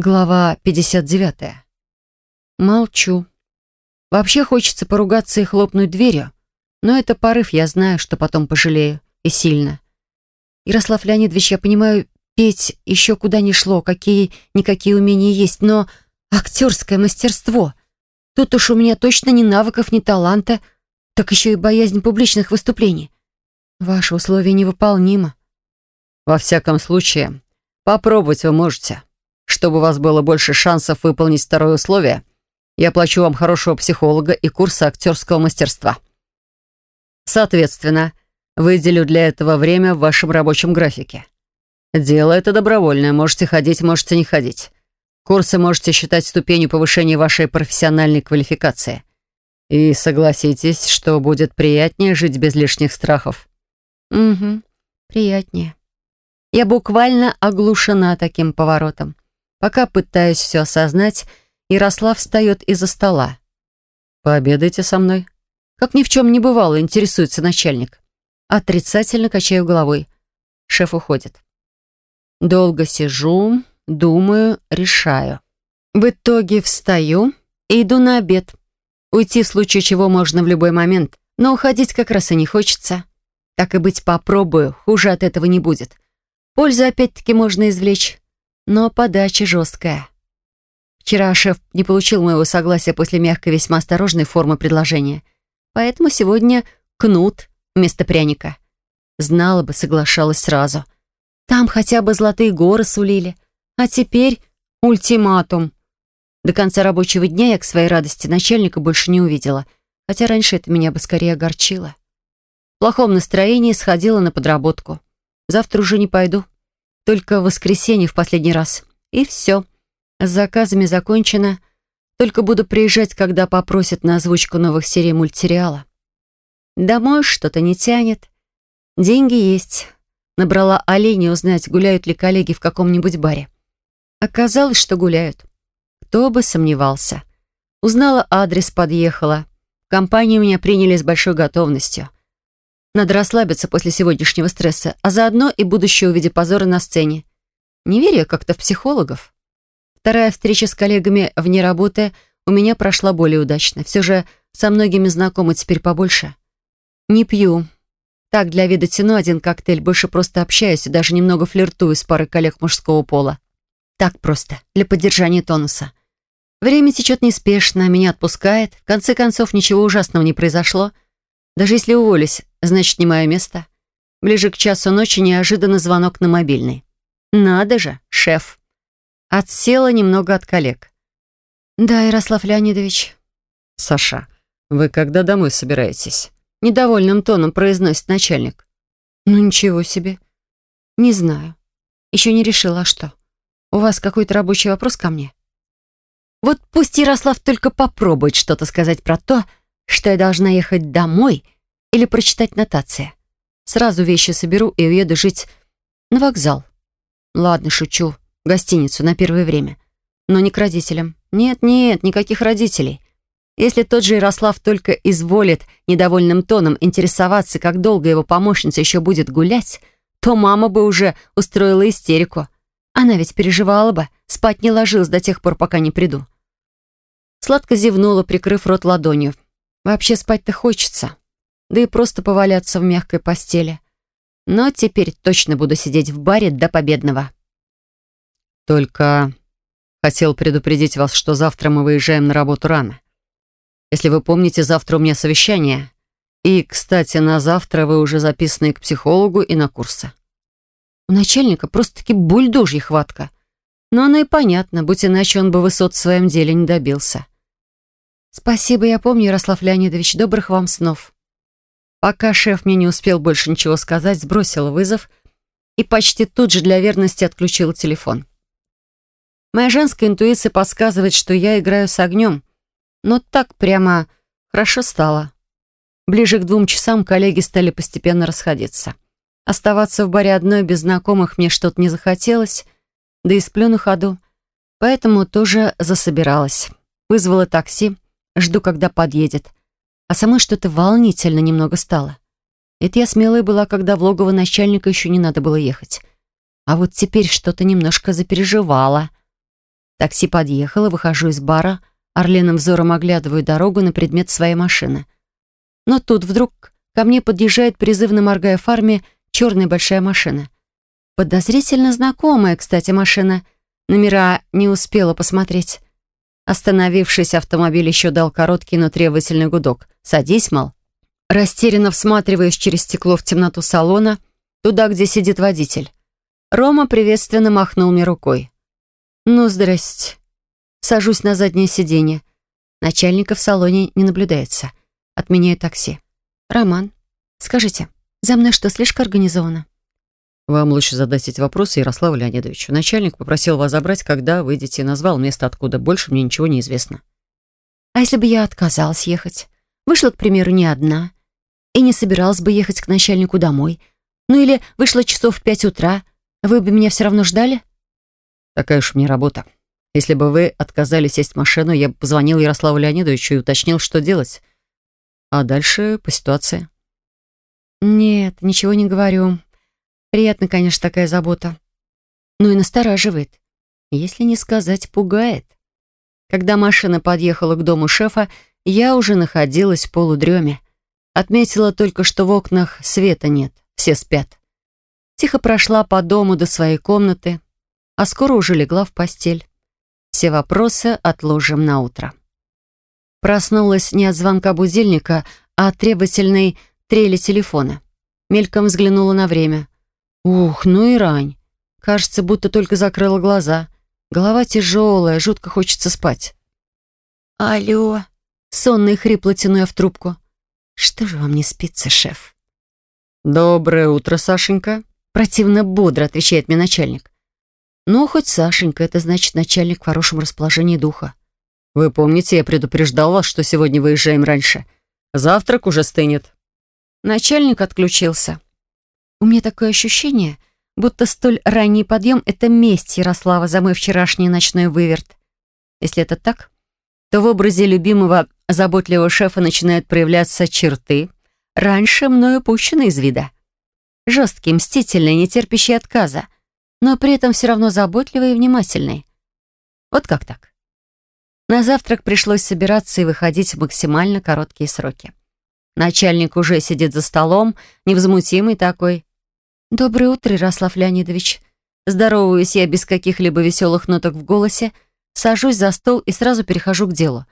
Глава 59. Молчу. Вообще хочется поругаться и хлопнуть дверью, но это порыв, я знаю, что потом пожалею, и сильно. Ярослав Леонидович, я понимаю, петь еще куда ни шло, какие-никакие умения есть, но актерское мастерство. Тут уж у меня точно ни навыков, ни таланта, так еще и боязнь публичных выступлений. Ваше условие невыполнимо. Во всяком случае, попробовать вы можете. Чтобы у вас было больше шансов выполнить второе условие, я плачу вам хорошего психолога и курса актерского мастерства. Соответственно, выделю для этого время в вашем рабочем графике. Дело это добровольное, можете ходить, можете не ходить. Курсы можете считать ступенью повышения вашей профессиональной квалификации. И согласитесь, что будет приятнее жить без лишних страхов. Угу, приятнее. Я буквально оглушена таким поворотом. Пока пытаюсь все осознать, Ярослав встает из-за стола. «Пообедайте со мной». Как ни в чем не бывало, интересуется начальник. Отрицательно качаю головой. Шеф уходит. Долго сижу, думаю, решаю. В итоге встаю и иду на обед. Уйти в случае чего можно в любой момент, но уходить как раз и не хочется. Так и быть, попробую, хуже от этого не будет. Пользу опять-таки можно извлечь но подача жесткая. Вчера шеф не получил моего согласия после мягкой, весьма осторожной формы предложения. Поэтому сегодня кнут вместо пряника. Знала бы, соглашалась сразу. Там хотя бы золотые горы сулили. А теперь ультиматум. До конца рабочего дня я к своей радости начальника больше не увидела, хотя раньше это меня бы скорее огорчило. В плохом настроении сходила на подработку. Завтра уже не пойду. Только в воскресенье в последний раз. И все. С заказами закончено. Только буду приезжать, когда попросят на озвучку новых серий мультсериала. Домой что-то не тянет. Деньги есть. Набрала оленя узнать, гуляют ли коллеги в каком-нибудь баре. Оказалось, что гуляют. Кто бы сомневался. Узнала адрес, подъехала. Компанию меня приняли с большой готовностью. Надо расслабиться после сегодняшнего стресса, а заодно и будущего в виде позора на сцене. Не верю как-то в психологов. Вторая встреча с коллегами вне работы у меня прошла более удачно. Все же со многими знакомы теперь побольше. Не пью. Так, для вида тяну один коктейль, больше просто общаюсь и даже немного флиртую с парой коллег мужского пола. Так просто, для поддержания тонуса. Время течет неспешно, меня отпускает. В конце концов, ничего ужасного не произошло. Даже если уволюсь, значит, не мое место. Ближе к часу ночи неожиданно звонок на мобильный. Надо же, шеф. Отсела немного от коллег. Да, Ярослав Леонидович. Саша, вы когда домой собираетесь? Недовольным тоном произносит начальник. Ну ничего себе. Не знаю. Еще не решила, а что? У вас какой-то рабочий вопрос ко мне? Вот пусть Ярослав только попробует что-то сказать про то, что я должна ехать домой — или прочитать нотации. Сразу вещи соберу и уеду жить на вокзал. Ладно, шучу. В гостиницу на первое время. Но не к родителям. Нет-нет, никаких родителей. Если тот же Ярослав только изволит недовольным тоном интересоваться, как долго его помощница еще будет гулять, то мама бы уже устроила истерику. Она ведь переживала бы, спать не ложилась до тех пор, пока не приду. Сладко зевнула, прикрыв рот ладонью. Вообще спать-то хочется да и просто поваляться в мягкой постели. Но теперь точно буду сидеть в баре до победного. Только хотел предупредить вас, что завтра мы выезжаем на работу рано. Если вы помните, завтра у меня совещание. И, кстати, на завтра вы уже записаны к психологу и на курсы. У начальника просто-таки бульдожья хватка. Но оно и понятно, будь иначе он бы высот в своем деле не добился. Спасибо, я помню, Ярослав Леонидович. Добрых вам снов. Пока шеф мне не успел больше ничего сказать, сбросила вызов и почти тут же для верности отключила телефон. Моя женская интуиция подсказывает, что я играю с огнем, но так прямо хорошо стало. Ближе к двум часам коллеги стали постепенно расходиться. Оставаться в баре одной без знакомых мне что-то не захотелось, да и сплю на ходу, поэтому тоже засобиралась. Вызвала такси, жду, когда подъедет а самой что-то волнительно немного стало. Это я смелая была, когда в логово начальника еще не надо было ехать. А вот теперь что-то немножко запереживала. Такси подъехало, выхожу из бара, орлиным взором оглядываю дорогу на предмет своей машины. Но тут вдруг ко мне подъезжает, призывно моргая фарме, черная большая машина. Подозрительно знакомая, кстати, машина. Номера не успела посмотреть. Остановившись, автомобиль еще дал короткий, но требовательный гудок. «Садись, мол». Растерянно всматриваясь через стекло в темноту салона, туда, где сидит водитель. Рома приветственно махнул мне рукой. «Ну, здрасте». Сажусь на заднее сиденье. Начальника в салоне не наблюдается. Отменяю такси. «Роман, скажите, за мной что, слишком организовано?» «Вам лучше задать эти вопросы Ярославу Леонидовичу. Начальник попросил вас забрать, когда выйдете, и назвал место, откуда больше мне ничего не известно». «А если бы я отказалась ехать? Вышла, к примеру, не одна, и не собиралась бы ехать к начальнику домой. Ну или вышла часов в пять утра, вы бы меня все равно ждали? Такая уж мне работа. Если бы вы отказались сесть в машину, я бы позвонил Ярославу Леонидовичу и уточнил, что делать. А дальше по ситуации. Нет, ничего не говорю. Приятно, конечно, такая забота. Ну и настораживает. Если не сказать, пугает. Когда машина подъехала к дому шефа, я уже находилась в полудреме. Отметила только, что в окнах света нет, все спят. Тихо прошла по дому до своей комнаты, а скоро уже легла в постель. Все вопросы отложим на утро. Проснулась не от звонка будильника, а от требовательной трели телефона. Мельком взглянула на время. Ух, ну и рань. Кажется, будто только закрыла глаза. Голова тяжелая, жутко хочется спать. «Алло!» Сонно и хрипло тяну я в трубку. Что же вам не спится, шеф? Доброе утро, Сашенька. Противно бодро отвечает мне начальник. Ну, хоть Сашенька, это значит начальник в хорошем расположении духа. Вы помните, я предупреждал вас, что сегодня выезжаем раньше. Завтрак уже стынет. Начальник отключился. У меня такое ощущение, будто столь ранний подъем — это месть Ярослава за мой вчерашний ночной выверт. Если это так, то в образе любимого заботливого шефа начинают проявляться черты, раньше мною упущены из вида. Жесткий, мстительный, нетерпящий отказа, но при этом все равно заботливый и внимательный. Вот как так? На завтрак пришлось собираться и выходить в максимально короткие сроки. Начальник уже сидит за столом, невозмутимый такой. «Доброе утро, Ярослав Леонидович». Здороваюсь я без каких-либо веселых ноток в голосе, сажусь за стол и сразу перехожу к делу.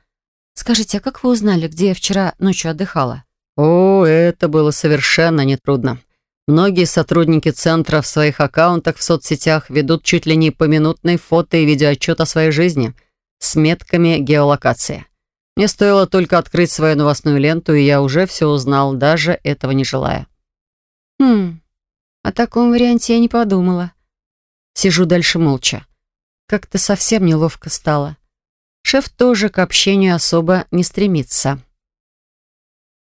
«Скажите, а как вы узнали, где я вчера ночью отдыхала?» «О, это было совершенно нетрудно. Многие сотрудники центра в своих аккаунтах в соцсетях ведут чуть ли не поминутный фото и видеоотчет о своей жизни с метками геолокации. Мне стоило только открыть свою новостную ленту, и я уже все узнал, даже этого не желая». «Хм, о таком варианте я не подумала». Сижу дальше молча. Как-то совсем неловко стало. Шеф тоже к общению особо не стремится.